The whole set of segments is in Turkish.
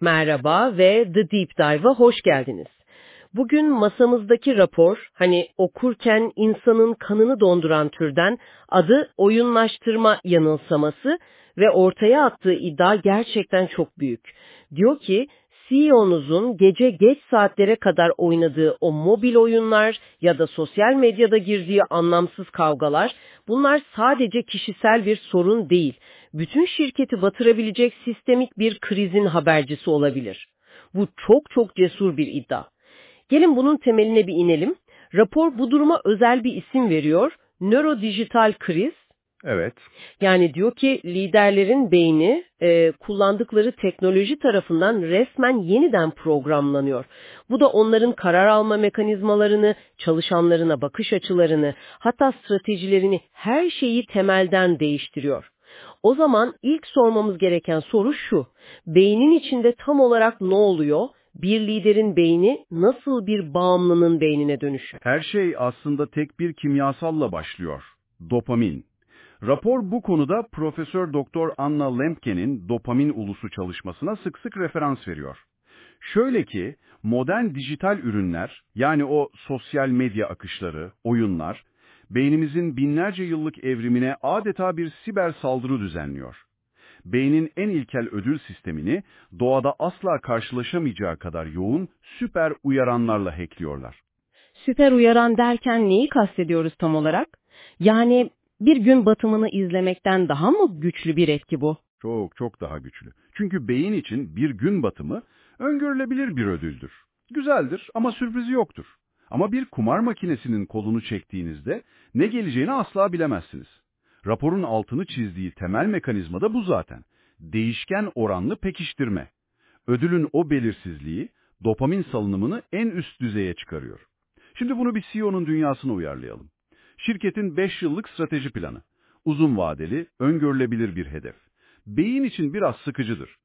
Merhaba ve The Deep Dive'a hoş geldiniz. Bugün masamızdaki rapor, hani okurken insanın kanını donduran türden adı oyunlaştırma yanılsaması ve ortaya attığı iddia gerçekten çok büyük. Diyor ki, CEO'nuzun gece geç saatlere kadar oynadığı o mobil oyunlar ya da sosyal medyada girdiği anlamsız kavgalar, bunlar sadece kişisel bir sorun değil, bütün şirketi batırabilecek sistemik bir krizin habercisi olabilir. Bu çok çok cesur bir iddia. Gelin bunun temeline bir inelim. Rapor bu duruma özel bir isim veriyor. Nörodijital kriz. Evet. Yani diyor ki liderlerin beyni e, kullandıkları teknoloji tarafından resmen yeniden programlanıyor. Bu da onların karar alma mekanizmalarını, çalışanlarına bakış açılarını, hatta stratejilerini, her şeyi temelden değiştiriyor. O zaman ilk sormamız gereken soru şu. Beynin içinde tam olarak ne oluyor? Bir liderin beyni nasıl bir bağımlının beynine dönüşür? Her şey aslında tek bir kimyasalla başlıyor. Dopamin. Rapor bu konuda Profesör Doktor Anna Lemke'nin dopamin ulusu çalışmasına sık sık referans veriyor. Şöyle ki, modern dijital ürünler, yani o sosyal medya akışları, oyunlar, beynimizin binlerce yıllık evrimine adeta bir siber saldırı düzenliyor. Beynin en ilkel ödül sistemini doğada asla karşılaşamayacağı kadar yoğun süper uyaranlarla hackliyorlar. Süper uyaran derken neyi kastediyoruz tam olarak? Yani bir gün batımını izlemekten daha mı güçlü bir etki bu? Çok çok daha güçlü. Çünkü beyin için bir gün batımı öngörülebilir bir ödüldür. Güzeldir ama sürprizi yoktur. Ama bir kumar makinesinin kolunu çektiğinizde ne geleceğini asla bilemezsiniz. Raporun altını çizdiği temel mekanizma da bu zaten. Değişken oranlı pekiştirme. Ödülün o belirsizliği dopamin salınımını en üst düzeye çıkarıyor. Şimdi bunu bir CEO'nun dünyasına uyarlayalım. Şirketin 5 yıllık strateji planı. Uzun vadeli, öngörülebilir bir hedef. Beyin için biraz sıkıcıdır.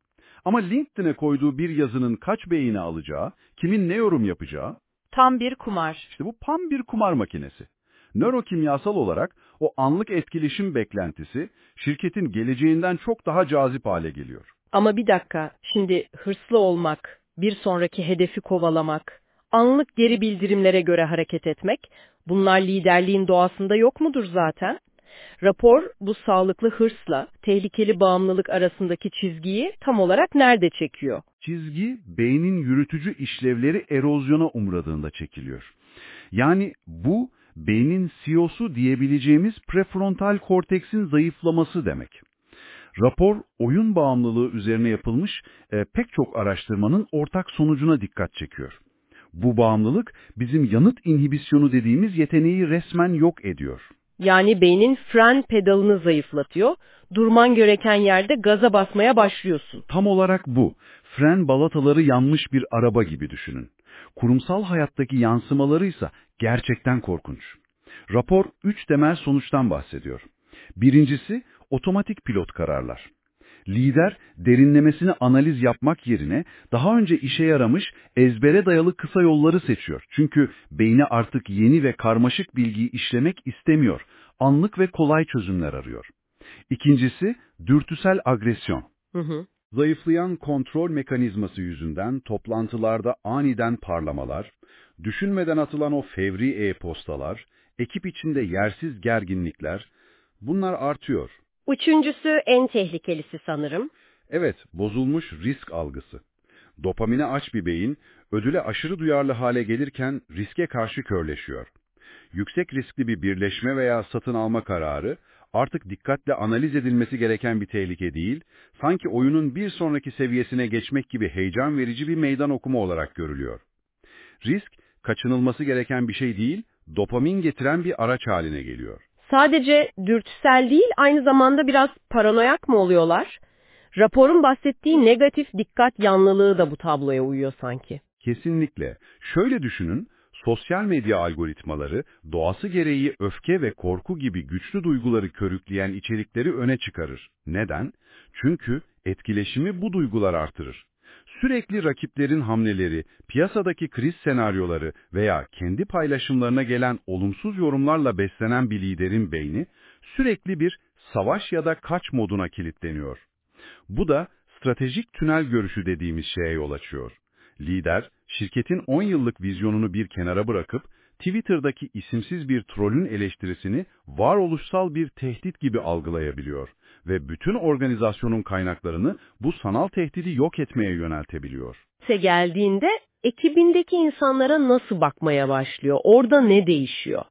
Ama LinkedIn'e koyduğu bir yazının kaç beğeni alacağı, kimin ne yorum yapacağı, Tam bir kumar. İşte bu tam bir kumar makinesi. Nörokimyasal olarak o anlık etkileşim beklentisi şirketin geleceğinden çok daha cazip hale geliyor. Ama bir dakika, şimdi hırslı olmak, bir sonraki hedefi kovalamak, anlık geri bildirimlere göre hareket etmek, bunlar liderliğin doğasında yok mudur zaten? Rapor bu sağlıklı hırsla tehlikeli bağımlılık arasındaki çizgiyi tam olarak nerede çekiyor? Çizgi beynin yürütücü işlevleri erozyona umradığında çekiliyor. Yani bu beynin CEO'su diyebileceğimiz prefrontal korteksin zayıflaması demek. Rapor oyun bağımlılığı üzerine yapılmış e, pek çok araştırmanın ortak sonucuna dikkat çekiyor. Bu bağımlılık bizim yanıt inhibisyonu dediğimiz yeteneği resmen yok ediyor. Yani beynin fren pedalını zayıflatıyor, durman gereken yerde gaza basmaya başlıyorsun. Tam olarak bu. Fren balataları yanmış bir araba gibi düşünün. Kurumsal hayattaki yansımaları ise gerçekten korkunç. Rapor üç temel sonuçtan bahsediyor. Birincisi, otomatik pilot kararlar. Lider, derinlemesine analiz yapmak yerine daha önce işe yaramış ezbere dayalı kısa yolları seçiyor. Çünkü beyni artık yeni ve karmaşık bilgiyi işlemek istemiyor. Anlık ve kolay çözümler arıyor. İkincisi, dürtüsel agresyon. Hı hı. Zayıflayan kontrol mekanizması yüzünden toplantılarda aniden parlamalar, düşünmeden atılan o fevri e-postalar, ekip içinde yersiz gerginlikler, bunlar artıyor. Üçüncüsü en tehlikelisi sanırım. Evet, bozulmuş risk algısı. Dopamine aç bir beyin, ödüle aşırı duyarlı hale gelirken riske karşı körleşiyor. Yüksek riskli bir birleşme veya satın alma kararı, artık dikkatle analiz edilmesi gereken bir tehlike değil, sanki oyunun bir sonraki seviyesine geçmek gibi heyecan verici bir meydan okuma olarak görülüyor. Risk, kaçınılması gereken bir şey değil, dopamin getiren bir araç haline geliyor. Sadece dürtüsel değil, aynı zamanda biraz paranoyak mı oluyorlar? Raporun bahsettiği negatif dikkat yanlılığı da bu tabloya uyuyor sanki. Kesinlikle. Şöyle düşünün, sosyal medya algoritmaları doğası gereği öfke ve korku gibi güçlü duyguları körükleyen içerikleri öne çıkarır. Neden? Çünkü etkileşimi bu duygular artırır. Sürekli rakiplerin hamleleri, piyasadaki kriz senaryoları veya kendi paylaşımlarına gelen olumsuz yorumlarla beslenen bir liderin beyni sürekli bir savaş ya da kaç moduna kilitleniyor. Bu da stratejik tünel görüşü dediğimiz şeye yol açıyor. Lider, şirketin 10 yıllık vizyonunu bir kenara bırakıp, Twitter'daki isimsiz bir trollün eleştirisini varoluşsal bir tehdit gibi algılayabiliyor ve bütün organizasyonun kaynaklarını bu sanal tehdidi yok etmeye yöneltebiliyor. Se geldiğinde ekibindeki insanlara nasıl bakmaya başlıyor? Orada ne değişiyor?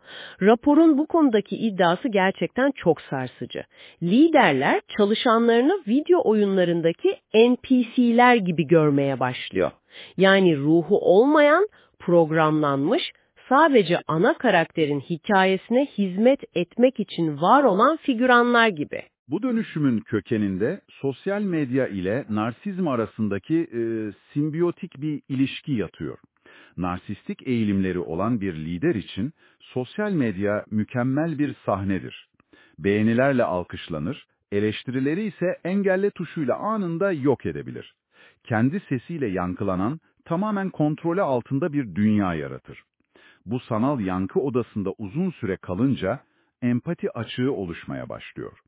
Raporun bu konudaki iddiası gerçekten çok sarsıcı. Liderler çalışanlarını video oyunlarındaki NPC'ler gibi görmeye başlıyor. Yani ruhu olmayan, programlanmış, sadece ana karakterin hikayesine hizmet etmek için var olan figüranlar gibi. Bu dönüşümün kökeninde sosyal medya ile narsizm arasındaki e, simbiyotik bir ilişki yatıyor. Narsistik eğilimleri olan bir lider için sosyal medya mükemmel bir sahnedir. Beğenilerle alkışlanır, eleştirileri ise engelle tuşuyla anında yok edebilir. Kendi sesiyle yankılanan, tamamen kontrolü altında bir dünya yaratır. Bu sanal yankı odasında uzun süre kalınca empati açığı oluşmaya başlıyor.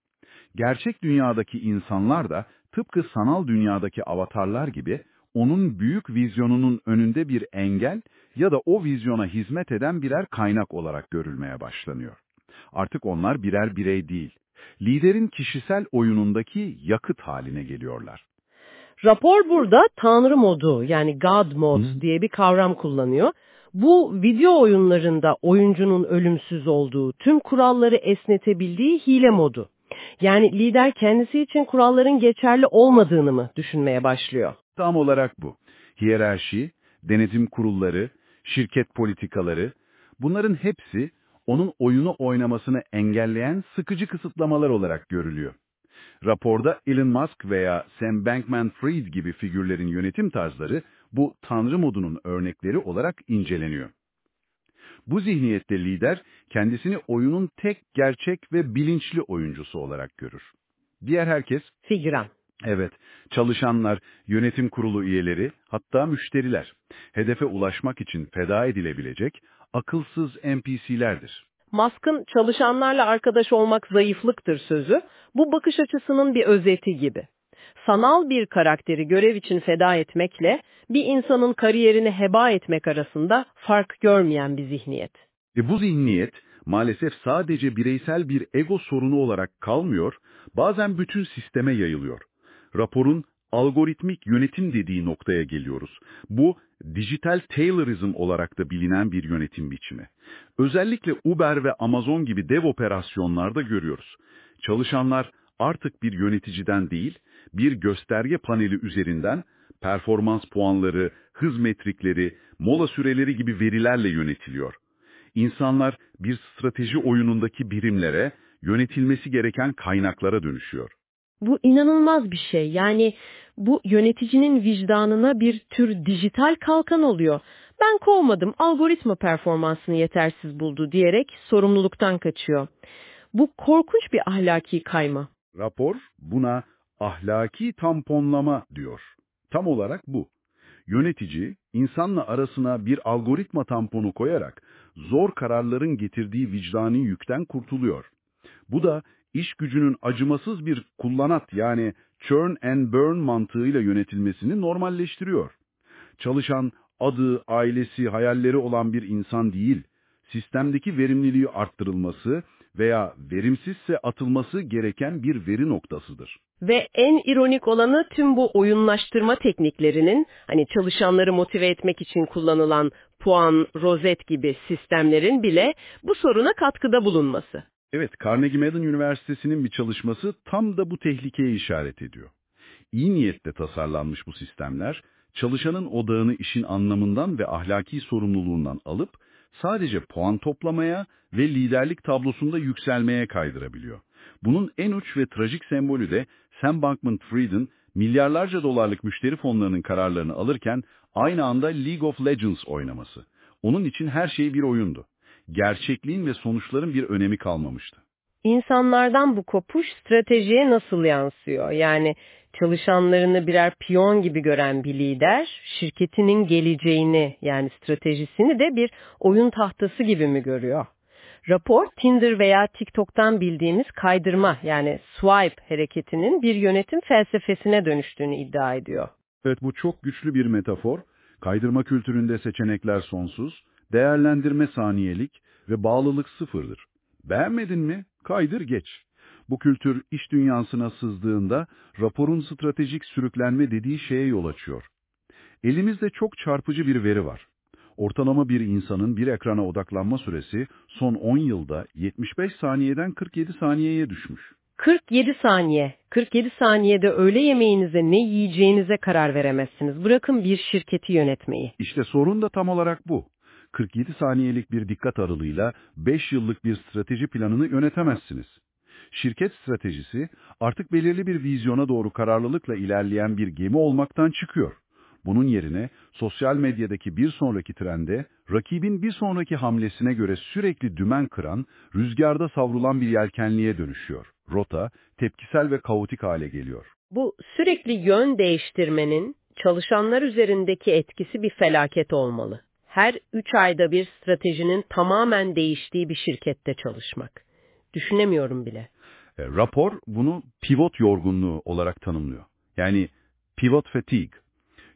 Gerçek dünyadaki insanlar da tıpkı sanal dünyadaki avatarlar gibi onun büyük vizyonunun önünde bir engel ya da o vizyona hizmet eden birer kaynak olarak görülmeye başlanıyor. Artık onlar birer birey değil, liderin kişisel oyunundaki yakıt haline geliyorlar. Rapor burada Tanrı modu yani God mode diye bir kavram kullanıyor. Bu video oyunlarında oyuncunun ölümsüz olduğu, tüm kuralları esnetebildiği hile modu. Yani lider kendisi için kuralların geçerli olmadığını mı düşünmeye başlıyor? Tam olarak bu. Hiyerarşi, denetim kurulları, şirket politikaları, bunların hepsi onun oyunu oynamasını engelleyen sıkıcı kısıtlamalar olarak görülüyor. Raporda Elon Musk veya Sam Bankman-Fried gibi figürlerin yönetim tarzları bu tanrı modunun örnekleri olarak inceleniyor. Bu zihniyette lider kendisini oyunun tek gerçek ve bilinçli oyuncusu olarak görür. Diğer herkes Figüran. Evet, çalışanlar, yönetim kurulu üyeleri, hatta müşteriler, hedefe ulaşmak için feda edilebilecek akılsız NPC'lerdir. Musk'ın çalışanlarla arkadaş olmak zayıflıktır sözü, bu bakış açısının bir özeti gibi. Sanal bir karakteri görev için feda etmekle bir insanın kariyerini heba etmek arasında fark görmeyen bir zihniyet. Ve bu zihniyet maalesef sadece bireysel bir ego sorunu olarak kalmıyor, bazen bütün sisteme yayılıyor. Raporun algoritmik yönetim dediği noktaya geliyoruz. Bu, dijital Taylorism olarak da bilinen bir yönetim biçimi. Özellikle Uber ve Amazon gibi dev operasyonlarda görüyoruz. Çalışanlar artık bir yöneticiden değil, bir gösterge paneli üzerinden performans puanları, hız metrikleri, mola süreleri gibi verilerle yönetiliyor. İnsanlar bir strateji oyunundaki birimlere, yönetilmesi gereken kaynaklara dönüşüyor. Bu inanılmaz bir şey. Yani bu yöneticinin vicdanına bir tür dijital kalkan oluyor. Ben kovmadım, algoritma performansını yetersiz buldu diyerek sorumluluktan kaçıyor. Bu korkunç bir ahlaki kayma. Rapor buna ahlaki tamponlama diyor. Tam olarak bu. Yönetici, insanla arasına bir algoritma tamponu koyarak zor kararların getirdiği vicdani yükten kurtuluyor. Bu da iş gücünün acımasız bir kullanat yani churn and burn mantığıyla yönetilmesini normalleştiriyor. Çalışan adı, ailesi, hayalleri olan bir insan değil, sistemdeki verimliliği arttırılması veya verimsizse atılması gereken bir veri noktasıdır. Ve en ironik olanı tüm bu oyunlaştırma tekniklerinin hani çalışanları motive etmek için kullanılan puan, rozet gibi sistemlerin bile bu soruna katkıda bulunması. Evet, Carnegie Mellon Üniversitesi'nin bir çalışması tam da bu tehlikeye işaret ediyor. İyi niyetle tasarlanmış bu sistemler, çalışanın odağını işin anlamından ve ahlaki sorumluluğundan alıp sadece puan toplamaya ve liderlik tablosunda yükselmeye kaydırabiliyor. Bunun en uç ve trajik sembolü de Sam Bankman-Fried'in milyarlarca dolarlık müşteri fonlarının kararlarını alırken aynı anda League of Legends oynaması. Onun için her şey bir oyundu. Gerçekliğin ve sonuçların bir önemi kalmamıştı. İnsanlardan bu kopuş stratejiye nasıl yansıyor? Yani çalışanlarını birer piyon gibi gören bir lider, şirketinin geleceğini yani stratejisini de bir oyun tahtası gibi mi görüyor? Rapor, Tinder veya TikTok'tan bildiğimiz kaydırma yani swipe hareketinin bir yönetim felsefesine dönüştüğünü iddia ediyor. Evet bu çok güçlü bir metafor. Kaydırma kültüründe seçenekler sonsuz, değerlendirme saniyelik ve bağlılık sıfırdır. Beğenmedin mi? Kaydır geç. Bu kültür iş dünyasına sızdığında raporun stratejik sürüklenme dediği şeye yol açıyor. Elimizde çok çarpıcı bir veri var. Ortalama bir insanın bir ekrana odaklanma süresi son 10 yılda 75 saniyeden 47 saniyeye düşmüş. 47 saniye. 47 saniyede öğle yemeğinize ne yiyeceğinize karar veremezsiniz. Bırakın bir şirketi yönetmeyi. İşte sorun da tam olarak bu. 47 saniyelik bir dikkat aralığıyla 5 yıllık bir strateji planını yönetemezsiniz. Şirket stratejisi artık belirli bir vizyona doğru kararlılıkla ilerleyen bir gemi olmaktan çıkıyor. Bunun yerine sosyal medyadaki bir sonraki trende, rakibin bir sonraki hamlesine göre sürekli dümen kıran, rüzgarda savrulan bir yelkenliğe dönüşüyor. Rota, tepkisel ve kaotik hale geliyor. Bu sürekli yön değiştirmenin çalışanlar üzerindeki etkisi bir felaket olmalı. Her üç ayda bir stratejinin tamamen değiştiği bir şirkette çalışmak. Düşünemiyorum bile. E, rapor bunu pivot yorgunluğu olarak tanımlıyor. Yani pivot fatigue.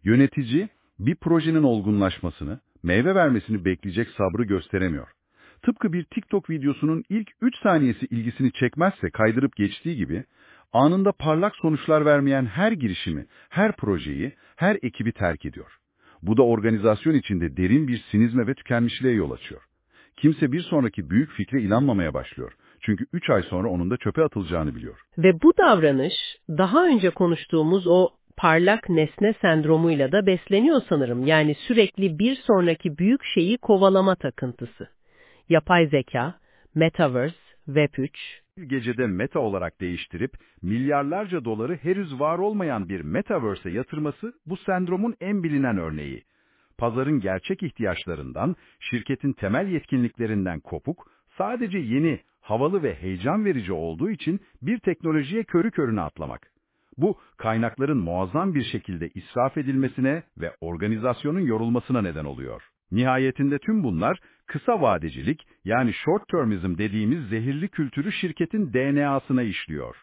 Yönetici bir projenin olgunlaşmasını, meyve vermesini bekleyecek sabrı gösteremiyor. Tıpkı bir TikTok videosunun ilk 3 saniyesi ilgisini çekmezse kaydırıp geçtiği gibi, anında parlak sonuçlar vermeyen her girişimi, her projeyi, her ekibi terk ediyor. Bu da organizasyon içinde derin bir sinizme ve tükenmişliğe yol açıyor. Kimse bir sonraki büyük fikre inanmamaya başlıyor. Çünkü 3 ay sonra onun da çöpe atılacağını biliyor. Ve bu davranış daha önce konuştuğumuz o parlak nesne sendromuyla da besleniyor sanırım. Yani sürekli bir sonraki büyük şeyi kovalama takıntısı. Yapay zeka, metaverse, Web3. Bir gecede meta olarak değiştirip milyarlarca doları henüz var olmayan bir metaverse'e yatırması bu sendromun en bilinen örneği. Pazarın gerçek ihtiyaçlarından, şirketin temel yetkinliklerinden kopuk, sadece yeni, havalı ve heyecan verici olduğu için bir teknolojiye körü körüne atlamak. Bu, kaynakların muazzam bir şekilde israf edilmesine ve organizasyonun yorulmasına neden oluyor. Nihayetinde tüm bunlar, kısa vadecilik yani short termism dediğimiz zehirli kültürü şirketin DNA'sına işliyor.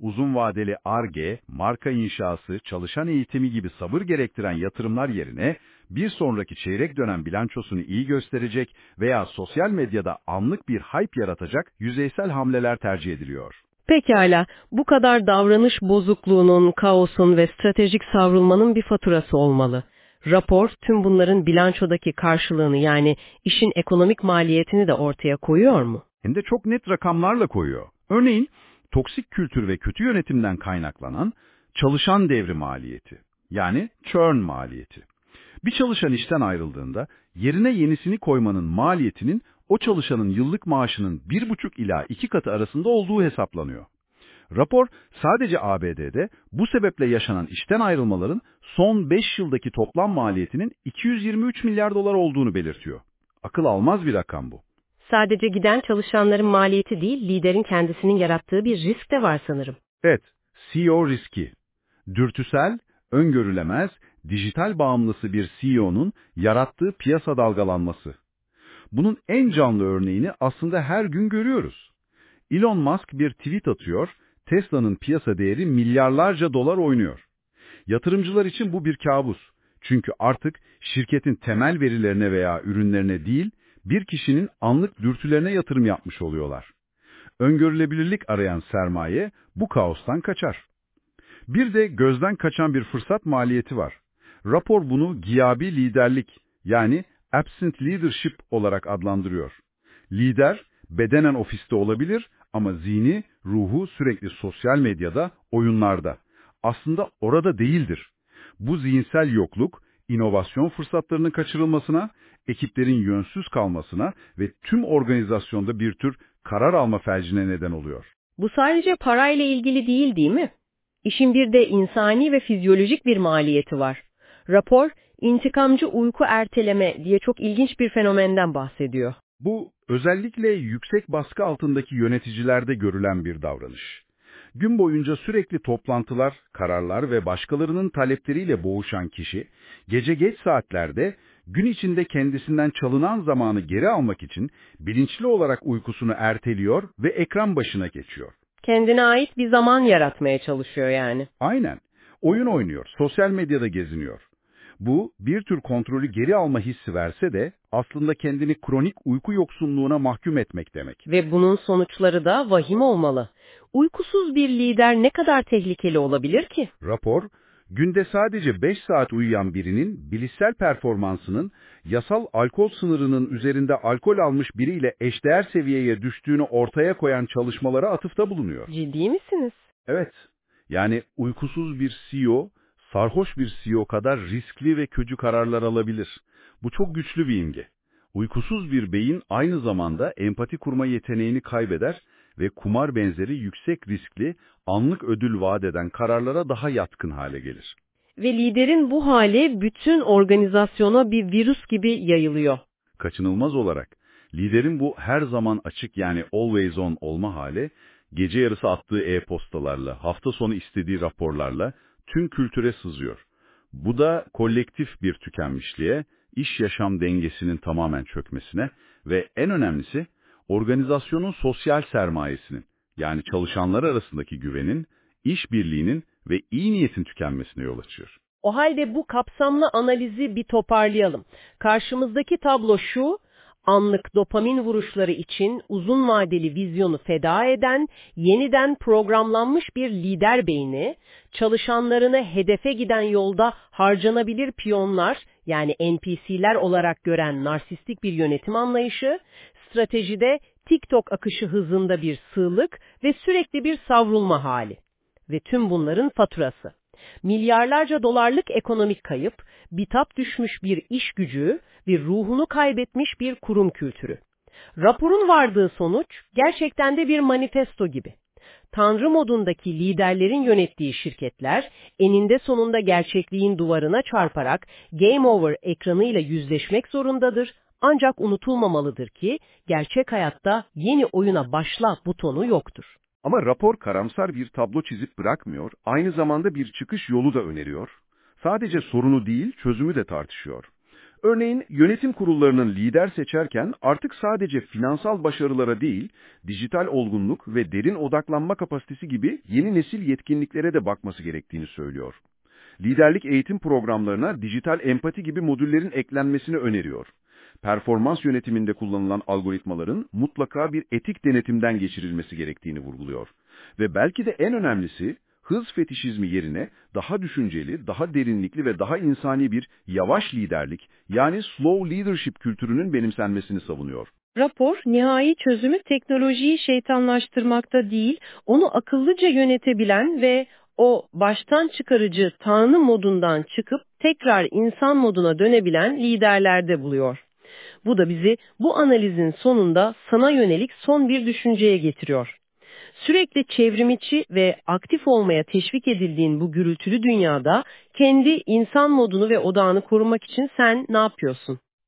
Uzun vadeli ARGE, marka inşası, çalışan eğitimi gibi sabır gerektiren yatırımlar yerine bir sonraki çeyrek dönem bilançosunu iyi gösterecek veya sosyal medyada anlık bir hype yaratacak yüzeysel hamleler tercih ediliyor. Pekala, bu kadar davranış bozukluğunun, kaosun ve stratejik savrulmanın bir faturası olmalı. Rapor tüm bunların bilançodaki karşılığını yani işin ekonomik maliyetini de ortaya koyuyor mu? Hem de çok net rakamlarla koyuyor. Örneğin toksik kültür ve kötü yönetimden kaynaklanan çalışan devri maliyeti yani churn maliyeti. Bir çalışan işten ayrıldığında yerine yenisini koymanın maliyetinin o çalışanın yıllık maaşının 1,5 ila 2 katı arasında olduğu hesaplanıyor. Rapor sadece ABD'de bu sebeple yaşanan işten ayrılmaların son 5 yıldaki toplam maliyetinin 223 milyar dolar olduğunu belirtiyor. Akıl almaz bir rakam bu. Sadece giden çalışanların maliyeti değil, liderin kendisinin yarattığı bir risk de var sanırım. Evet, CEO riski. Dürtüsel, öngörülemez, dijital bağımlısı bir CEO'nun yarattığı piyasa dalgalanması. Bunun en canlı örneğini aslında her gün görüyoruz. Elon Musk bir tweet atıyor, Tesla'nın piyasa değeri milyarlarca dolar oynuyor. Yatırımcılar için bu bir kabus. Çünkü artık şirketin temel verilerine veya ürünlerine değil, bir kişinin anlık dürtülerine yatırım yapmış oluyorlar. Öngörülebilirlik arayan sermaye bu kaostan kaçar. Bir de gözden kaçan bir fırsat maliyeti var. Rapor bunu giyabi liderlik yani absent leadership olarak adlandırıyor. Lider bedenen ofiste olabilir ama zihni, ruhu sürekli sosyal medyada, oyunlarda. Aslında orada değildir. Bu zihinsel yokluk, inovasyon fırsatlarının kaçırılmasına, ekiplerin yönsüz kalmasına ve tüm organizasyonda bir tür karar alma felcine neden oluyor. Bu sadece parayla ilgili değil değil mi? İşin bir de insani ve fizyolojik bir maliyeti var. Rapor, intikamcı uyku erteleme diye çok ilginç bir fenomenden bahsediyor. Bu özellikle yüksek baskı altındaki yöneticilerde görülen bir davranış. Gün boyunca sürekli toplantılar, kararlar ve başkalarının talepleriyle boğuşan kişi, gece geç saatlerde gün içinde kendisinden çalınan zamanı geri almak için bilinçli olarak uykusunu erteliyor ve ekran başına geçiyor. Kendine ait bir zaman yaratmaya çalışıyor yani. Aynen. Oyun oynuyor, sosyal medyada geziniyor. Bu bir tür kontrolü geri alma hissi verse de aslında kendini kronik uyku yoksunluğuna mahkum etmek demek. Ve bunun sonuçları da vahim olmalı. Uykusuz bir lider ne kadar tehlikeli olabilir ki? Rapor, günde sadece 5 saat uyuyan birinin bilişsel performansının yasal alkol sınırının üzerinde alkol almış biriyle eşdeğer seviyeye düştüğünü ortaya koyan çalışmalara atıfta bulunuyor. Ciddi misiniz? Evet, yani uykusuz bir CEO, sarhoş bir CEO kadar riskli ve kötü kararlar alabilir. Bu çok güçlü bir imge. Uykusuz bir beyin aynı zamanda empati kurma yeteneğini kaybeder ve kumar benzeri yüksek riskli, anlık ödül vaat eden kararlara daha yatkın hale gelir. Ve liderin bu hali bütün organizasyona bir virüs gibi yayılıyor. Kaçınılmaz olarak, liderin bu her zaman açık yani always on olma hali, gece yarısı attığı e-postalarla, hafta sonu istediği raporlarla tüm kültüre sızıyor. Bu da kolektif bir tükenmişliğe, iş-yaşam dengesinin tamamen çökmesine ve en önemlisi organizasyonun sosyal sermayesinin yani çalışanlar arasındaki güvenin, işbirliğinin ve iyi niyetin tükenmesine yol açıyor. O halde bu kapsamlı analizi bir toparlayalım. Karşımızdaki tablo şu, anlık dopamin vuruşları için uzun vadeli vizyonu feda eden, yeniden programlanmış bir lider beyni, çalışanlarını hedefe giden yolda harcanabilir piyonlar yani NPC'ler olarak gören narsistik bir yönetim anlayışı, stratejide TikTok akışı hızında bir sığlık ve sürekli bir savrulma hali. Ve tüm bunların faturası. Milyarlarca dolarlık ekonomik kayıp, bitap düşmüş bir iş gücü ve ruhunu kaybetmiş bir kurum kültürü. Raporun vardığı sonuç gerçekten de bir manifesto gibi. Tanrı modundaki liderlerin yönettiği şirketler eninde sonunda gerçekliğin duvarına çarparak game over ekranıyla yüzleşmek zorundadır ancak unutulmamalıdır ki gerçek hayatta yeni oyuna başla butonu yoktur. Ama rapor karamsar bir tablo çizip bırakmıyor, aynı zamanda bir çıkış yolu da öneriyor. Sadece sorunu değil, çözümü de tartışıyor. Örneğin yönetim kurullarının lider seçerken artık sadece finansal başarılara değil, dijital olgunluk ve derin odaklanma kapasitesi gibi yeni nesil yetkinliklere de bakması gerektiğini söylüyor. Liderlik eğitim programlarına dijital empati gibi modüllerin eklenmesini öneriyor performans yönetiminde kullanılan algoritmaların mutlaka bir etik denetimden geçirilmesi gerektiğini vurguluyor. Ve belki de en önemlisi, hız fetişizmi yerine daha düşünceli, daha derinlikli ve daha insani bir yavaş liderlik yani slow leadership kültürünün benimsenmesini savunuyor. Rapor, nihai çözümü teknolojiyi şeytanlaştırmakta değil, onu akıllıca yönetebilen ve o baştan çıkarıcı tanrı modundan çıkıp tekrar insan moduna dönebilen liderlerde buluyor. Bu da bizi bu analizin sonunda sana yönelik son bir düşünceye getiriyor. Sürekli çevrimiçi ve aktif olmaya teşvik edildiğin bu gürültülü dünyada kendi insan modunu ve odağını korumak için sen ne yapıyorsun?